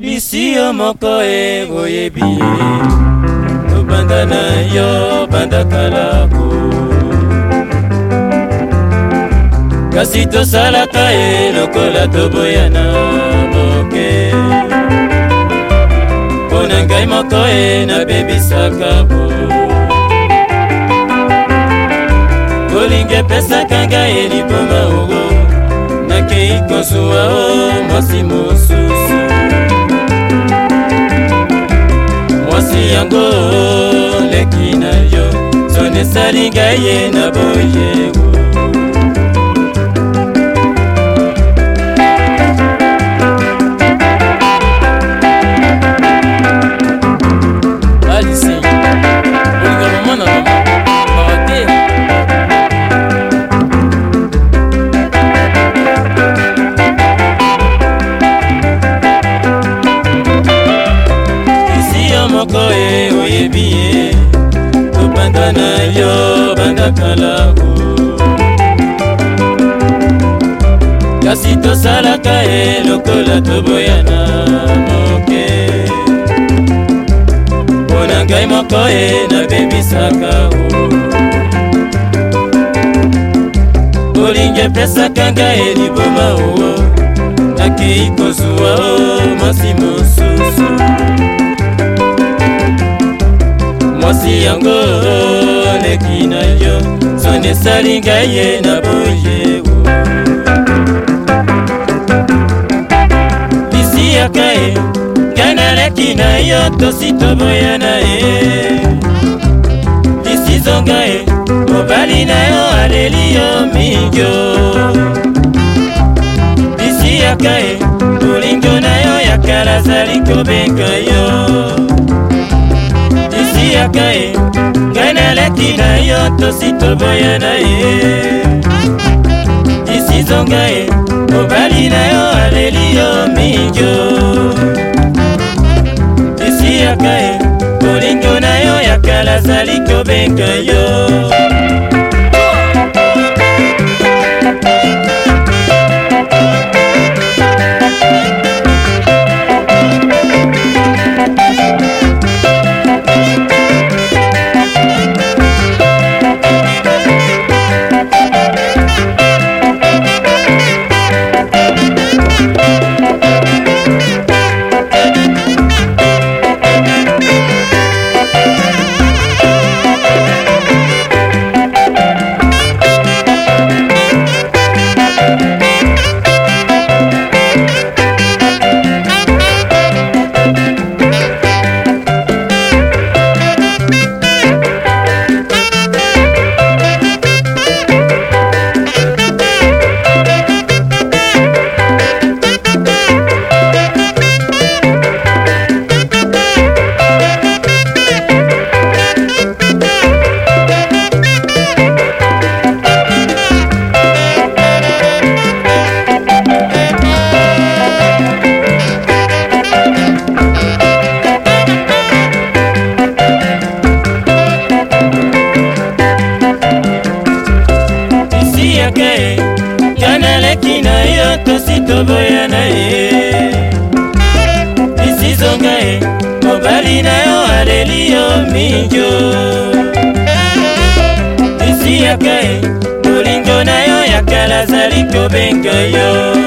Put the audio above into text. lisio moko e boyebi ye tobanda na yo banda kalako kasi tosalaka ye lokola toboyana moke mpo na ngai moko ye nabebisaka boye bolingi epesaka ngai e liboma oro nakei kozuwa o mwasi mosusu yango leki na yo soni esali ngai ye na boye nayebi ye tobanda na yo banda kalako kasi tosalaka ye lokola toboyana moke mpo na ngai moko ye nabebisaka o kolingi epesaka ngai liboma o nakei kozwa o masimo kasi yango leki na yo soni esali ngai ye na boye lisi yaka ye ngai naleki na yo tosi toboya na ye lisi zonga ye mobali na yo aleli yo mingio lisi yaka ye bolingo na yo ya kala azali kobenga yo toyaka ye ngai naleki na yo tosi toboya na ye isizonga ye mobali na yo aleli yo mingio isiyaka ye bolingo na yo ya kala azali kobenga yo na ye misizonga ye mobali na yo aleli yo minjo misiyaka ye molingo na yo ya kala azali kobenga yo